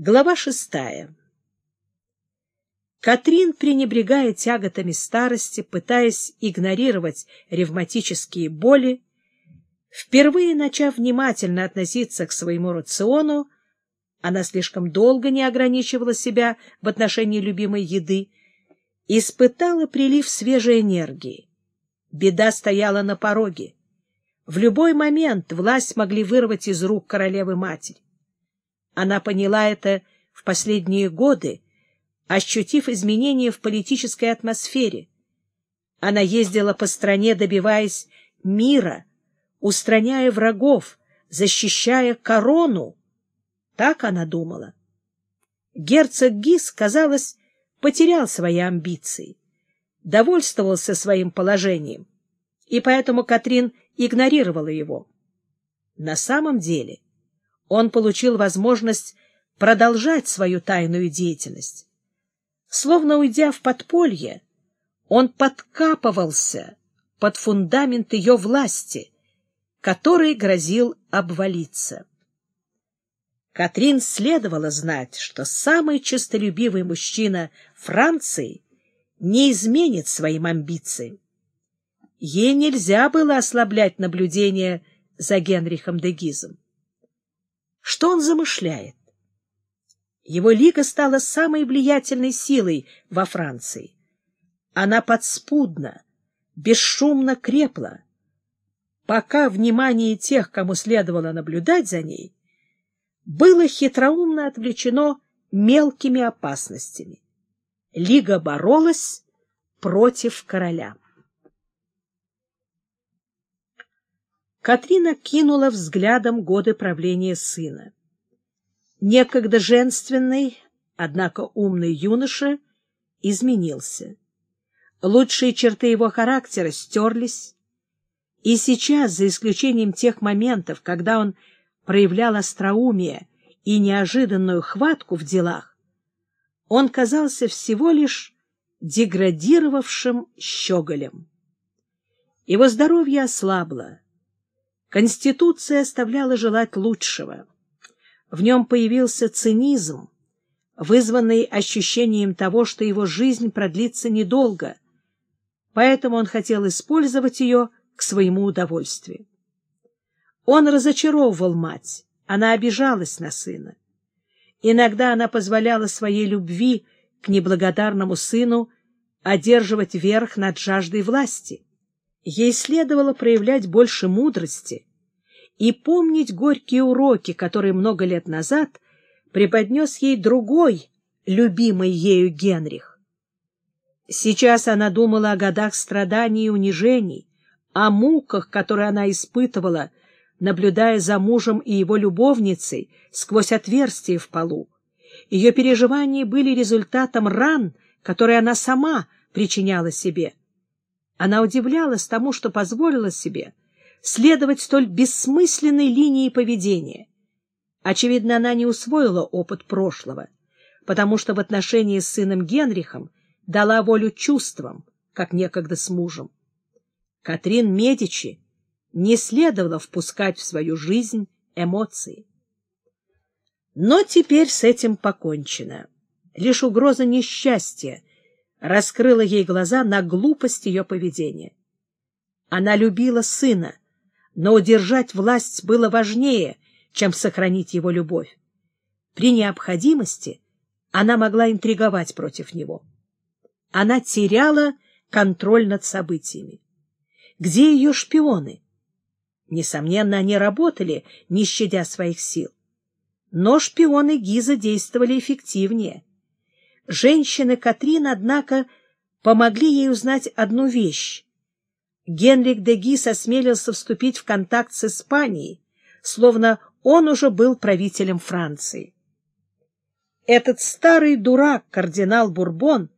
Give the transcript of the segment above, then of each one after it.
Глава шестая. Катрин, пренебрегая тяготами старости, пытаясь игнорировать ревматические боли, впервые начав внимательно относиться к своему рациону, она слишком долго не ограничивала себя в отношении любимой еды, испытала прилив свежей энергии. Беда стояла на пороге. В любой момент власть могли вырвать из рук королевы-матери. Она поняла это в последние годы, ощутив изменения в политической атмосфере. Она ездила по стране, добиваясь мира, устраняя врагов, защищая корону. Так она думала. Герцог Гис, казалось, потерял свои амбиции, довольствовался своим положением, и поэтому Катрин игнорировала его. На самом деле он получил возможность продолжать свою тайную деятельность. Словно уйдя в подполье, он подкапывался под фундамент ее власти, который грозил обвалиться. Катрин следовало знать, что самый честолюбивый мужчина Франции не изменит своим амбициям. Ей нельзя было ослаблять наблюдение за Генрихом де Гизом. Что он замышляет? Его лига стала самой влиятельной силой во Франции. Она подспудно, бесшумно крепла, пока внимание тех, кому следовало наблюдать за ней, было хитроумно отвлечено мелкими опасностями. Лига боролась против короля. Катрина кинула взглядом годы правления сына. Некогда женственный, однако умный юноша изменился. Лучшие черты его характера стерлись, и сейчас, за исключением тех моментов, когда он проявлял остроумие и неожиданную хватку в делах, он казался всего лишь деградировавшим щеголем. Его здоровье ослабло, Конституция оставляла желать лучшего. В нем появился цинизм, вызванный ощущением того, что его жизнь продлится недолго, поэтому он хотел использовать ее к своему удовольствию. Он разочаровывал мать, она обижалась на сына. Иногда она позволяла своей любви к неблагодарному сыну одерживать верх над жаждой власти. Ей следовало проявлять больше мудрости и помнить горькие уроки, которые много лет назад преподнес ей другой, любимый ею Генрих. Сейчас она думала о годах страданий и унижений, о муках, которые она испытывала, наблюдая за мужем и его любовницей сквозь отверстие в полу. Ее переживания были результатом ран, которые она сама причиняла себе. Она удивлялась тому, что позволила себе следовать столь бессмысленной линии поведения. Очевидно, она не усвоила опыт прошлого, потому что в отношении с сыном Генрихом дала волю чувствам, как некогда с мужем. Катрин Медичи не следовало впускать в свою жизнь эмоции. Но теперь с этим покончено. Лишь угроза несчастья раскрыла ей глаза на глупость ее поведения. Она любила сына, но удержать власть было важнее, чем сохранить его любовь. При необходимости она могла интриговать против него. Она теряла контроль над событиями. Где ее шпионы? Несомненно, они работали, не щадя своих сил. Но шпионы Гиза действовали эффективнее. Женщины Катрин, однако, помогли ей узнать одну вещь. Генрик де Гис осмелился вступить в контакт с Испанией, словно он уже был правителем Франции. Этот старый дурак, кардинал Бурбон,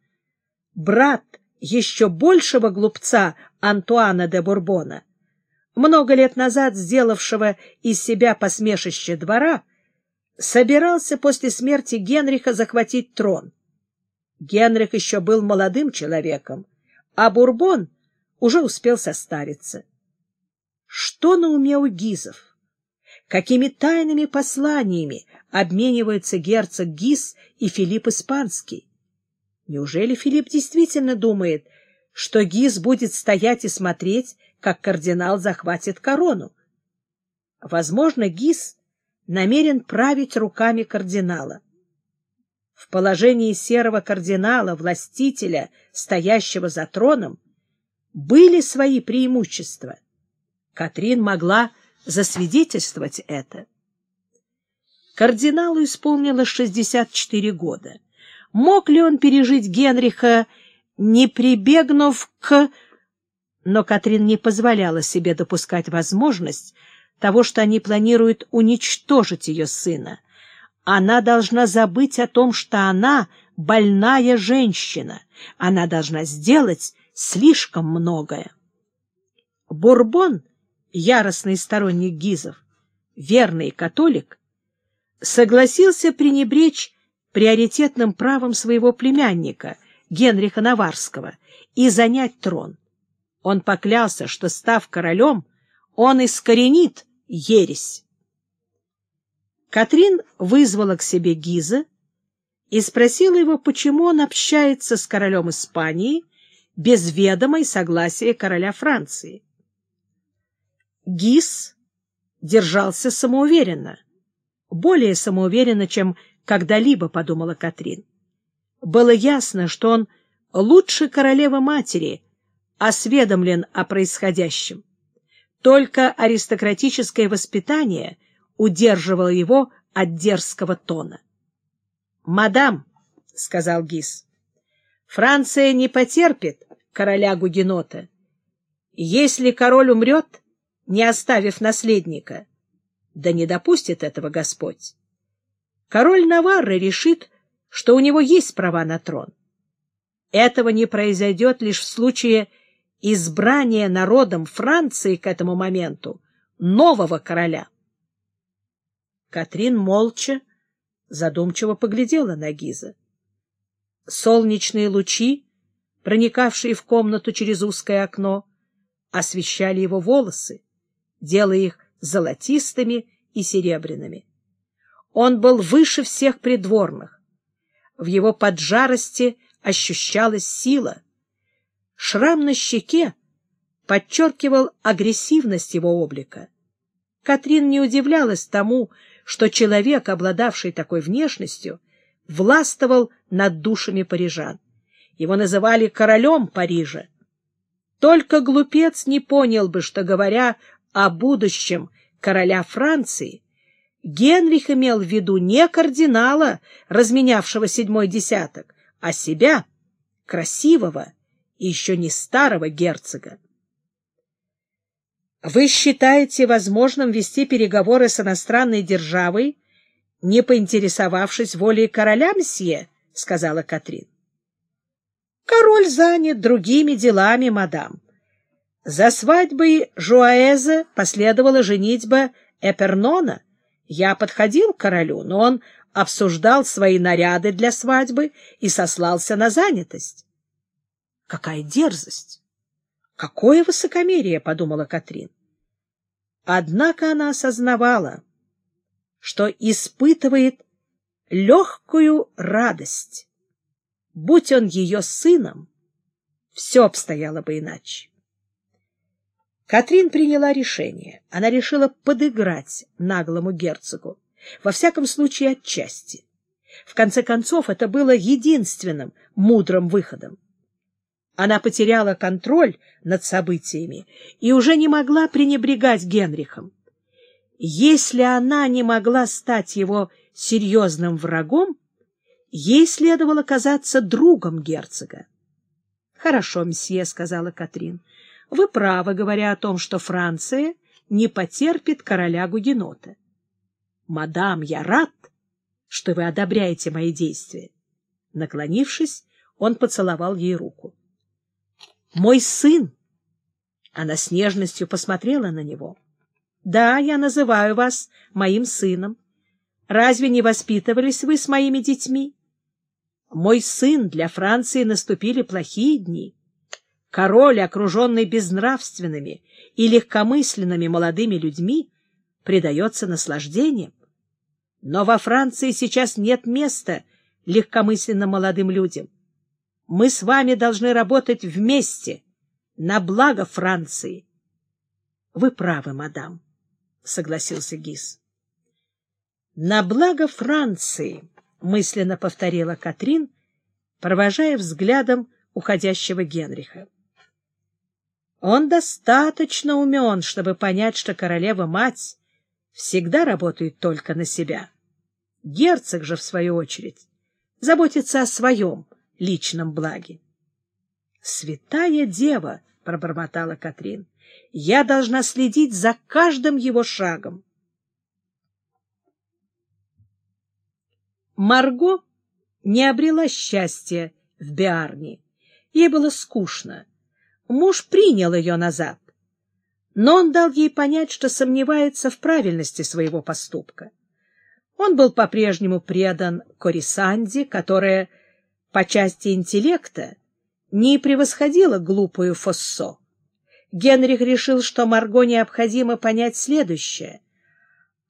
брат еще большего глупца Антуана де Бурбона, много лет назад сделавшего из себя посмешище двора, собирался после смерти Генриха захватить трон. Генрих еще был молодым человеком, а Бурбон уже успел состариться. Что на уме у Гизов? Какими тайными посланиями обмениваются герцог Гис и Филипп Испанский. Неужели Филипп действительно думает, что Гис будет стоять и смотреть, как кардинал захватит корону? Возможно, Гис намерен править руками кардинала. В положении серого кардинала, властителя, стоящего за троном, были свои преимущества. Катрин могла засвидетельствовать это. Кардиналу исполнилось 64 года. Мог ли он пережить Генриха, не прибегнув к... Но Катрин не позволяла себе допускать возможность того, что они планируют уничтожить ее сына. Она должна забыть о том, что она больная женщина. Она должна сделать слишком многое. Бурбон, яростный сторонник Гизов, верный католик, согласился пренебречь приоритетным правом своего племянника, Генриха Наварского, и занять трон. Он поклялся, что, став королем, он искоренит ересь. Катрин вызвала к себе Гиза и спросила его, почему он общается с королем Испании без ведома и согласия короля Франции. Гиз держался самоуверенно, более самоуверенно, чем когда-либо, подумала Катрин. Было ясно, что он лучше королевы-матери осведомлен о происходящем. Только аристократическое воспитание удерживало его от дерзкого тона. «Мадам», — сказал Гис, — «Франция не потерпит короля Гугенота. Если король умрет, не оставив наследника, да не допустит этого Господь, король Наварры решит, что у него есть права на трон. Этого не произойдет лишь в случае избрание народом Франции к этому моменту нового короля. Катрин молча, задумчиво поглядела на Гиза. Солнечные лучи, проникавшие в комнату через узкое окно, освещали его волосы, делая их золотистыми и серебряными. Он был выше всех придворных. В его поджарости ощущалась сила — Шрам на щеке подчеркивал агрессивность его облика. Катрин не удивлялась тому, что человек, обладавший такой внешностью, властвовал над душами парижан. Его называли королем Парижа. Только глупец не понял бы, что, говоря о будущем короля Франции, Генрих имел в виду не кардинала, разменявшего седьмой десяток, а себя, красивого, и еще не старого герцога. Вы считаете возможным вести переговоры с иностранной державой, не поинтересовавшись волей короля, мсье? — сказала Катрин. — Король занят другими делами, мадам. За свадьбой Жуаэза последовала женитьба Эпернона. Я подходил к королю, но он обсуждал свои наряды для свадьбы и сослался на занятость. Какая дерзость! Какое высокомерие, — подумала Катрин. Однако она осознавала, что испытывает легкую радость. Будь он ее сыном, все обстояло бы иначе. Катрин приняла решение. Она решила подыграть наглому герцогу, во всяком случае отчасти. В конце концов, это было единственным мудрым выходом. Она потеряла контроль над событиями и уже не могла пренебрегать Генрихом. Если она не могла стать его серьезным врагом, ей следовало казаться другом герцога. — Хорошо, мсье, — сказала Катрин. — Вы правы, говоря о том, что Франция не потерпит короля Гугенота. — Мадам, я рад, что вы одобряете мои действия. Наклонившись, он поцеловал ей руку. Мой сын. Она с нежностью посмотрела на него. Да, я называю вас моим сыном. Разве не воспитывались вы с моими детьми? Мой сын, для Франции наступили плохие дни. Король, окруженный безнравственными и легкомысленными молодыми людьми, предается наслаждениям. Но во Франции сейчас нет места легкомысленным молодым людям. Мы с вами должны работать вместе, на благо Франции. — Вы правы, мадам, — согласился Гис. — На благо Франции, — мысленно повторила Катрин, провожая взглядом уходящего Генриха. Он достаточно умен, чтобы понять, что королева-мать всегда работает только на себя. Герцог же, в свою очередь, заботится о своем личном благе. «Святая дева!» — пробормотала Катрин. «Я должна следить за каждым его шагом». Марго не обрела счастья в Биарне. Ей было скучно. Муж принял ее назад, но он дал ей понять, что сомневается в правильности своего поступка. Он был по-прежнему предан Корисанде, которая по части интеллекта не превосходила глупую Фоссо. Генрих решил, что Марго необходимо понять следующее.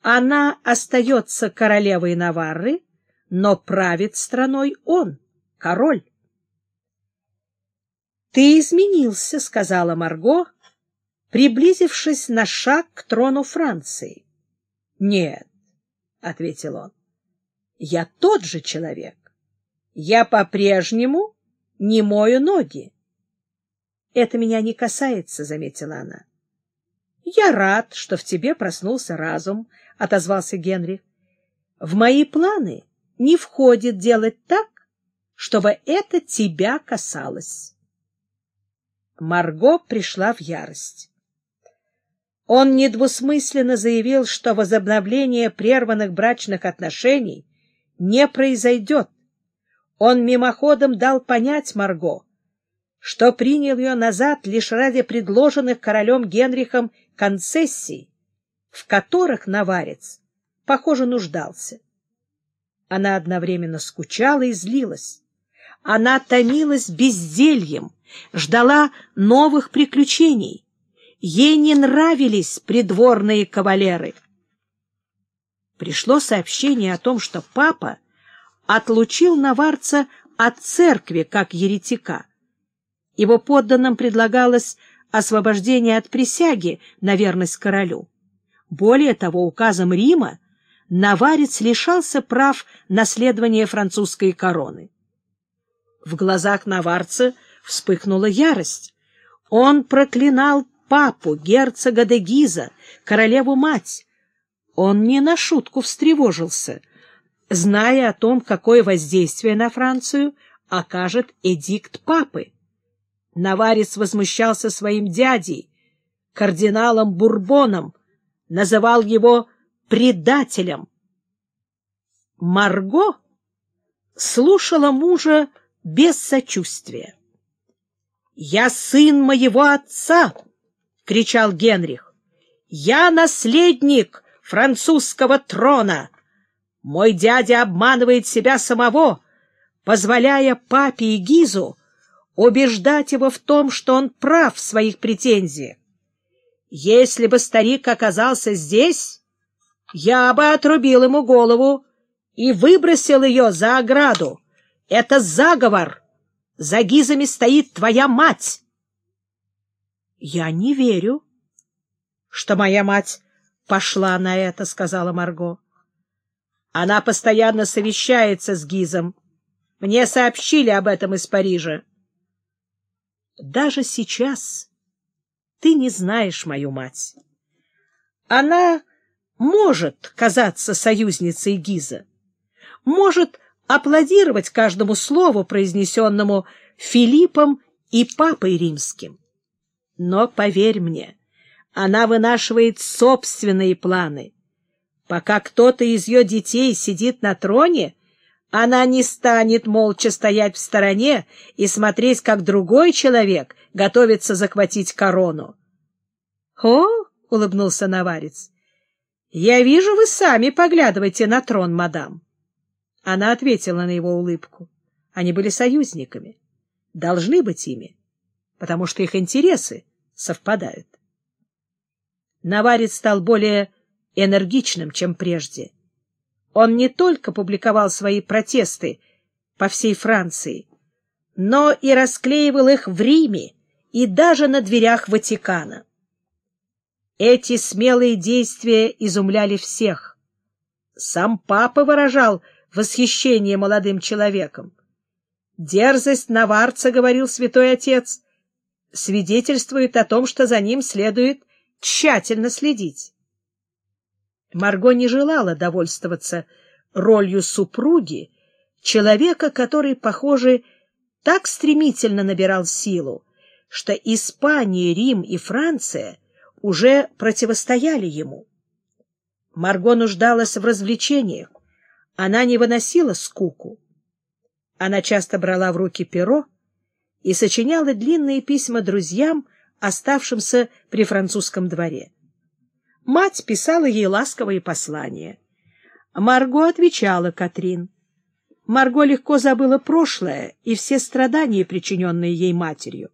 Она остается королевой Наварры, но правит страной он, король. «Ты изменился», — сказала Марго, приблизившись на шаг к трону Франции. «Нет», — ответил он, — «я тот же человек я по-прежнему не мою ноги. — Это меня не касается, — заметила она. — Я рад, что в тебе проснулся разум, — отозвался Генрих. — В мои планы не входит делать так, чтобы это тебя касалось. Марго пришла в ярость. Он недвусмысленно заявил, что возобновление прерванных брачных отношений не произойдет, он мимоходом дал понять Марго, что принял ее назад лишь ради предложенных королем Генрихом концессий, в которых наварец, похоже, нуждался. Она одновременно скучала и злилась. Она томилась бездельем, ждала новых приключений. Ей не нравились придворные кавалеры. Пришло сообщение о том, что папа отлучил наварца от церкви как еретика. Его подданным предлагалось освобождение от присяги на верность королю. Более того, указом Рима наварец лишался прав наследования французской короны. В глазах наварца вспыхнула ярость. Он проклинал папу, герцога де Гиза, королеву-мать. Он не на шутку встревожился — зная о том, какое воздействие на Францию окажет эдикт папы. Наварец возмущался своим дядей, кардиналом Бурбоном, называл его предателем. Марго слушала мужа без сочувствия. «Я сын моего отца!» — кричал Генрих. «Я наследник французского трона!» Мой дядя обманывает себя самого, позволяя папе и Гизу убеждать его в том, что он прав в своих претензиях. Если бы старик оказался здесь, я бы отрубил ему голову и выбросил ее за ограду. Это заговор. За Гизами стоит твоя мать. Я не верю, что моя мать пошла на это, — сказала Марго. Она постоянно совещается с Гизом. Мне сообщили об этом из Парижа. Даже сейчас ты не знаешь мою мать. Она может казаться союзницей Гиза, может аплодировать каждому слову, произнесенному Филиппом и Папой Римским. Но, поверь мне, она вынашивает собственные планы — Пока кто-то из ее детей сидит на троне, она не станет молча стоять в стороне и смотреть, как другой человек готовится захватить корону. — О, — улыбнулся наварец, — я вижу, вы сами поглядываете на трон, мадам. Она ответила на его улыбку. Они были союзниками, должны быть ими, потому что их интересы совпадают. Наварец стал более энергичным, чем прежде. Он не только публиковал свои протесты по всей Франции, но и расклеивал их в Риме и даже на дверях Ватикана. Эти смелые действия изумляли всех. Сам папа выражал восхищение молодым человеком. Дерзость наварца, говорил святой отец, свидетельствует о том, что за ним следует тщательно следить. Марго не желала довольствоваться ролью супруги, человека, который, похоже, так стремительно набирал силу, что Испания, Рим и Франция уже противостояли ему. Марго нуждалась в развлечениях, она не выносила скуку. Она часто брала в руки перо и сочиняла длинные письма друзьям, оставшимся при французском дворе. Мать писала ей ласковые послания. Марго отвечала Катрин. Марго легко забыла прошлое и все страдания, причиненные ей матерью.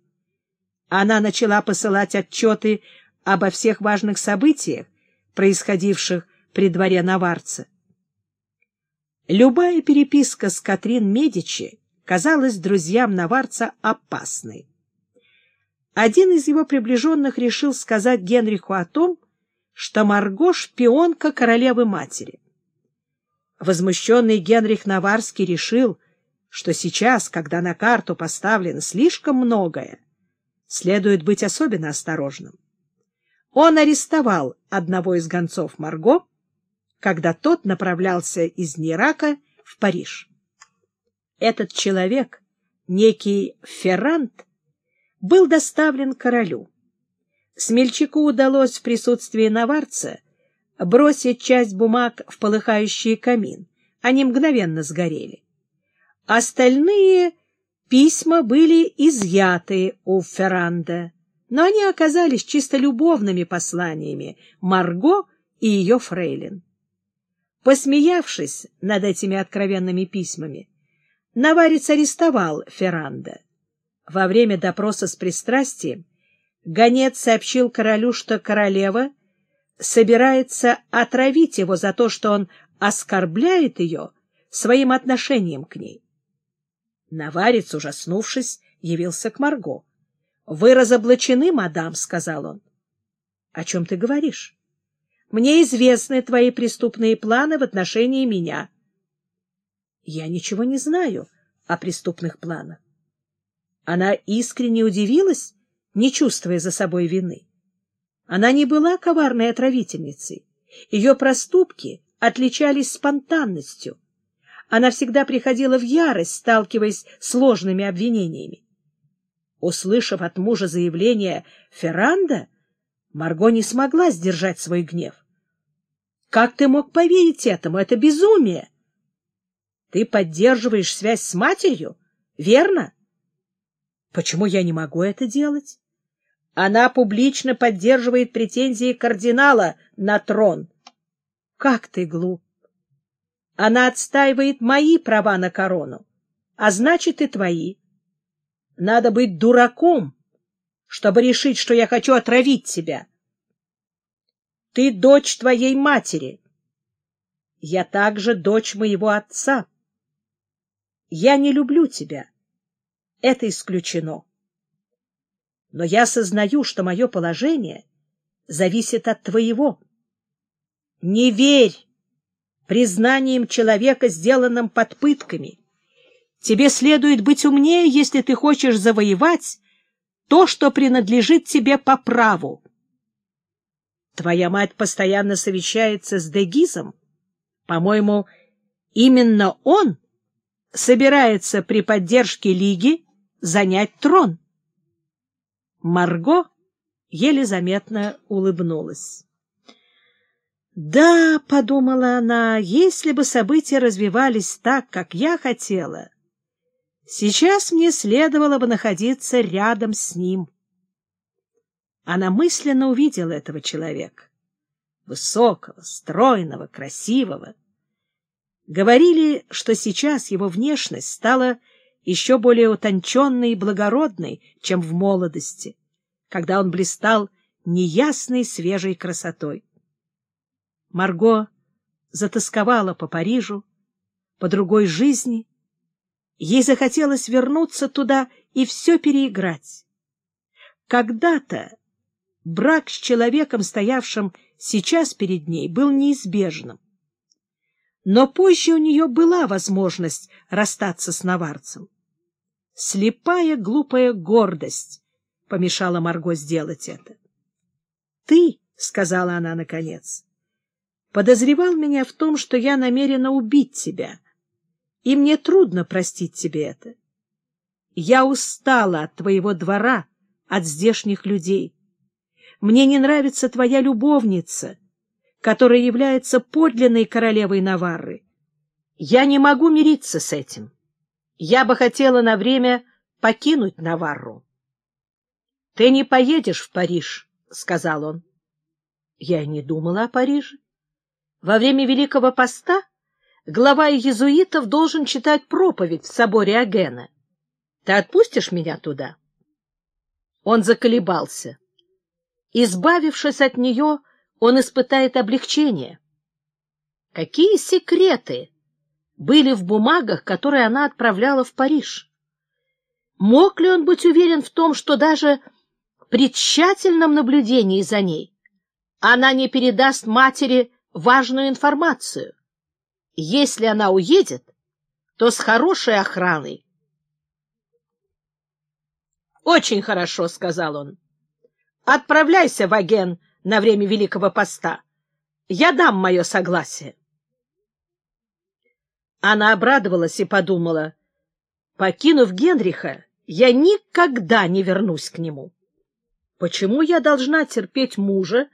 Она начала посылать отчеты обо всех важных событиях, происходивших при дворе Наварца. Любая переписка с Катрин Медичи казалась друзьям Наварца опасной. Один из его приближенных решил сказать Генриху о том, что Марго — шпионка королевы-матери. Возмущенный Генрих Наварский решил, что сейчас, когда на карту поставлено слишком многое, следует быть особенно осторожным. Он арестовал одного из гонцов Марго, когда тот направлялся из Нирака в Париж. Этот человек, некий Феррант, был доставлен королю. Смельчаку удалось в присутствии наварца бросить часть бумаг в полыхающий камин. Они мгновенно сгорели. Остальные письма были изъяты у Ферранда, но они оказались чисто любовными посланиями Марго и ее фрейлин. Посмеявшись над этими откровенными письмами, Наварец арестовал Ферранда. Во время допроса с пристрастием гонец сообщил королю, что королева собирается отравить его за то, что он оскорбляет ее своим отношением к ней. Наварец, ужаснувшись, явился к Марго. — Вы разоблачены, мадам, — сказал он. — О чем ты говоришь? Мне известны твои преступные планы в отношении меня. Я ничего не знаю о преступных планах. Она искренне удивилась, не чувствуя за собой вины. Она не была коварной отравительницей. Ее проступки отличались спонтанностью. Она всегда приходила в ярость, сталкиваясь с сложными обвинениями. Услышав от мужа заявление Ферранда, Марго не смогла сдержать свой гнев. «Как ты мог поверить этому? Это безумие!» «Ты поддерживаешь связь с матерью, верно?» «Почему я не могу это делать?» «Она публично поддерживает претензии кардинала на трон». «Как ты глуп!» «Она отстаивает мои права на корону, а значит и твои. Надо быть дураком, чтобы решить, что я хочу отравить тебя. Ты дочь твоей матери. Я также дочь моего отца. Я не люблю тебя. Это исключено. Но я сознаю, что мое положение зависит от твоего. Не верь признанием человека, сделанным под пытками. Тебе следует быть умнее, если ты хочешь завоевать то, что принадлежит тебе по праву. Твоя мать постоянно совещается с Дегизом. По-моему, именно он собирается при поддержке Лиги занять трон. Марго еле заметно улыбнулась. «Да», — подумала она, — «если бы события развивались так, как я хотела...» Сейчас мне следовало бы находиться рядом с ним. Она мысленно увидела этого человека. Высокого, стройного, красивого. Говорили, что сейчас его внешность стала еще более утонченной и благородной, чем в молодости, когда он блистал неясной свежей красотой. Марго затасковала по Парижу, по другой жизни. Ей захотелось вернуться туда и все переиграть. Когда-то брак с человеком, стоявшим сейчас перед ней, был неизбежным. Но позже у нее была возможность расстаться с наварцем. Слепая глупая гордость помешала Марго сделать это. — Ты, — сказала она наконец, — подозревал меня в том, что я намерена убить тебя, и мне трудно простить тебе это. Я устала от твоего двора, от здешних людей. Мне не нравится твоя любовница, которая является подлинной королевой Наварры. Я не могу мириться с этим. Я бы хотела на время покинуть Наварру. — Ты не поедешь в Париж, — сказал он. Я не думала о Париже. Во время Великого Поста глава иезуитов должен читать проповедь в соборе Агена. Ты отпустишь меня туда? Он заколебался. Избавившись от нее, он испытает облегчение. Какие секреты были в бумагах, которые она отправляла в Париж? Мог ли он быть уверен в том, что даже при тщательном наблюдении за ней она не передаст матери важную информацию? Если она уедет, то с хорошей охраной. «Очень хорошо», — сказал он. Отправляйся в Аген на время Великого Поста. Я дам мое согласие. Она обрадовалась и подумала, покинув Генриха, я никогда не вернусь к нему. Почему я должна терпеть мужа,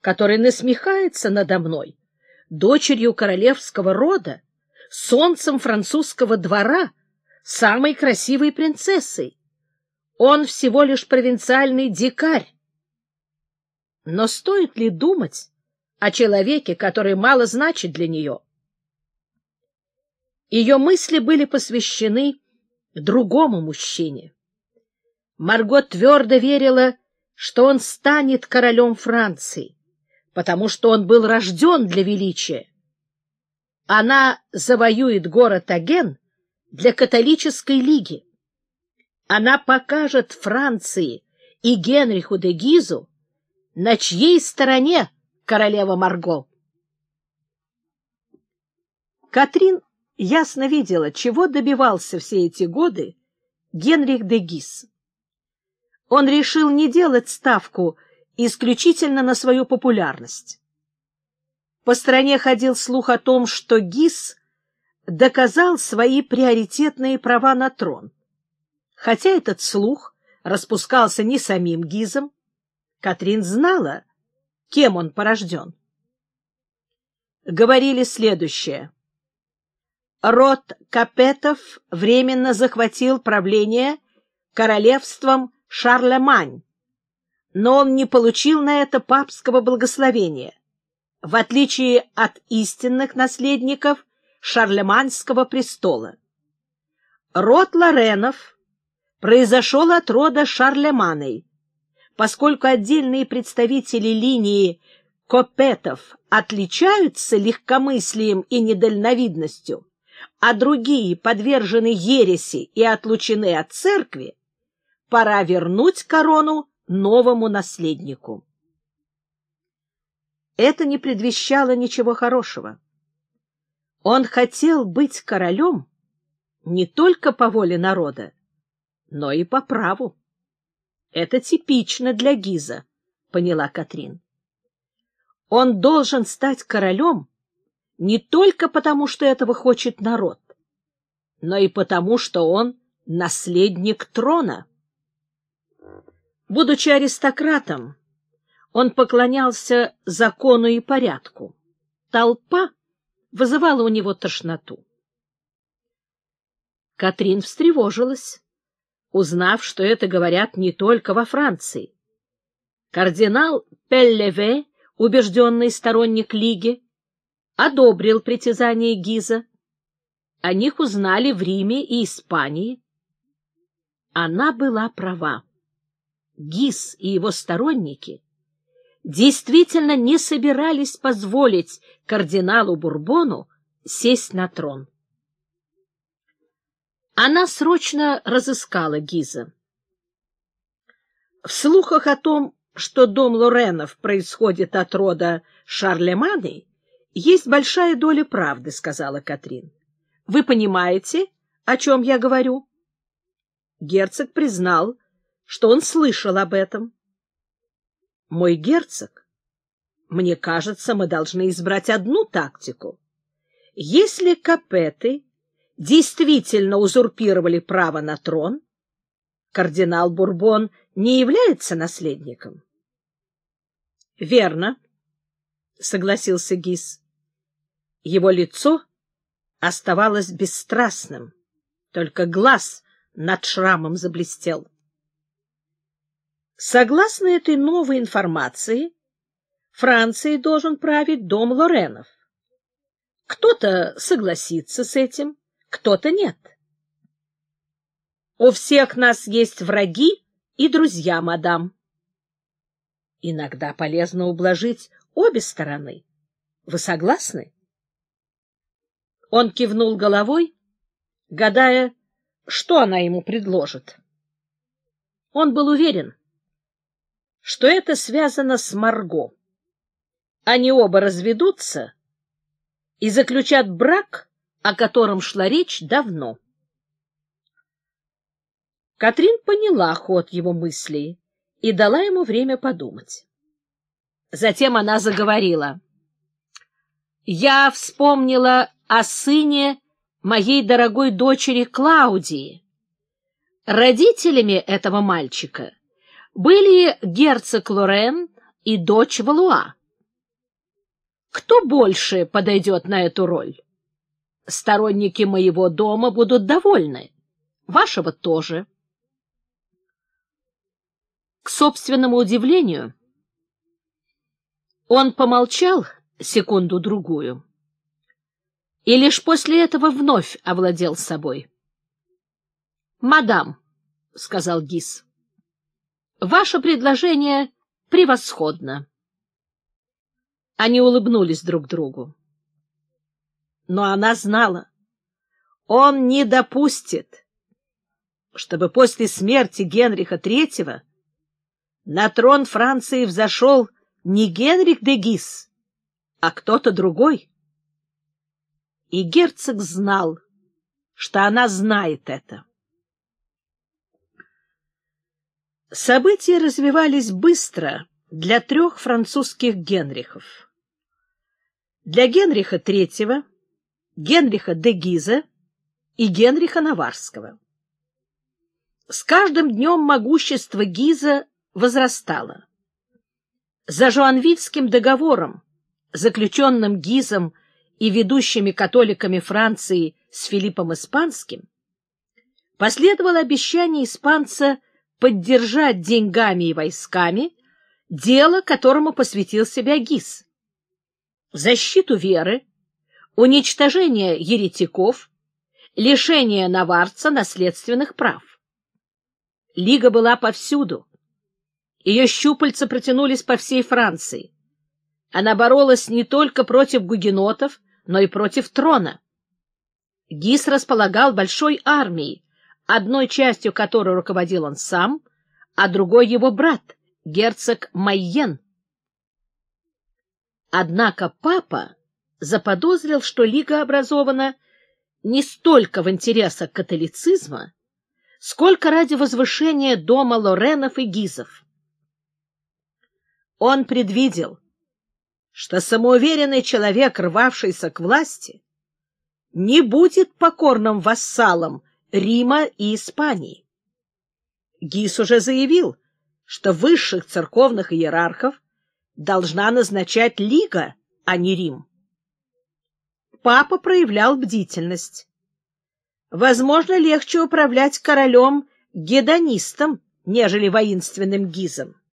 который насмехается надо мной, дочерью королевского рода, солнцем французского двора, самой красивой принцессой? Он всего лишь провинциальный дикарь, но стоит ли думать о человеке, который мало значит для нее? Ее мысли были посвящены другому мужчине. Марго твердо верила, что он станет королем Франции, потому что он был рожден для величия. Она завоюет город Аген для католической лиги. Она покажет Франции и Генриху де Гизу, на чьей стороне королева Марго? Катрин ясно видела, чего добивался все эти годы Генрих де Гис. Он решил не делать ставку исключительно на свою популярность. По стране ходил слух о том, что Гис доказал свои приоритетные права на трон. Хотя этот слух распускался не самим Гизом, Катрин знала, кем он порожден. Говорили следующее. Род Капетов временно захватил правление королевством Шарлемань, но он не получил на это папского благословения, в отличие от истинных наследников Шарлеманского престола. Род Лоренов произошел от рода Шарлеманей, поскольку отдельные представители линии Копетов отличаются легкомыслием и недальновидностью, а другие подвержены ереси и отлучены от церкви, пора вернуть корону новому наследнику. Это не предвещало ничего хорошего. Он хотел быть королем не только по воле народа, но и по праву. Это типично для Гиза, поняла Катрин. Он должен стать королем не только потому, что этого хочет народ, но и потому, что он наследник трона. Будучи аристократом, он поклонялся закону и порядку. Толпа вызывала у него тошноту. Катрин встревожилась узнав, что это говорят не только во Франции. Кардинал Пеллеве, убежденный сторонник Лиги, одобрил притязание Гиза. О них узнали в Риме и Испании. Она была права. Гиз и его сторонники действительно не собирались позволить кардиналу Бурбону сесть на трон. Она срочно разыскала Гиза. В слухах о том, что дом Лоренов происходит от рода Шарлеманы, есть большая доля правды, — сказала Катрин. — Вы понимаете, о чем я говорю? Герцог признал, что он слышал об этом. — Мой герцог, мне кажется, мы должны избрать одну тактику. Если капеты действительно узурпировали право на трон, кардинал Бурбон не является наследником. — Верно, — согласился Гис. Его лицо оставалось бесстрастным, только глаз над шрамом заблестел. Согласно этой новой информации, Францией должен править дом Лоренов. Кто-то согласится с этим, кто-то нет. У всех нас есть враги и друзья, мадам. Иногда полезно ублажить обе стороны. Вы согласны? Он кивнул головой, гадая, что она ему предложит. Он был уверен, что это связано с Марго. Они оба разведутся и заключат брак, о котором шла речь давно. Катрин поняла ход его мыслей и дала ему время подумать. Затем она заговорила. «Я вспомнила о сыне моей дорогой дочери Клаудии. Родителями этого мальчика были герцог Лорен и дочь Валуа. Кто больше подойдет на эту роль? Сторонники моего дома будут довольны. Вашего тоже. К собственному удивлению, он помолчал секунду-другую и лишь после этого вновь овладел собой. — Мадам, — сказал Гис, — Ваше предложение превосходно. Они улыбнулись друг другу. Но она знала, он не допустит, чтобы после смерти Генриха III на трон Франции взошел не Генрих де Гис, а кто-то другой. И герцог знал, что она знает это. События развивались быстро для трех французских Генрихов. Для Генриха III, Генриха де Гиза и Генриха Наварского. С каждым днем могущество Гиза возрастало. За Жуанвильским договором, заключенным Гизом и ведущими католиками Франции с Филиппом Испанским, последовало обещание испанца поддержать деньгами и войсками дело, которому посвятил себя ГИС. Защиту веры, уничтожение еретиков, лишение наварца наследственных прав. Лига была повсюду. Ее щупальца протянулись по всей Франции. Она боролась не только против гугенотов, но и против трона. Гис располагал большой армией, одной частью которой руководил он сам, а другой его брат, герцог Майен. Однако папа заподозрил, что лига образована не столько в интересах католицизма, сколько ради возвышения дома Лоренов и Гизов. Он предвидел, что самоуверенный человек, рвавшийся к власти, не будет покорным вассалом Рима и Испании. Гис уже заявил, что высших церковных иерархов должна назначать Лига, а не Рим. Папа проявлял бдительность. Возможно, легче управлять королем гедонистом, нежели воинственным Гизом.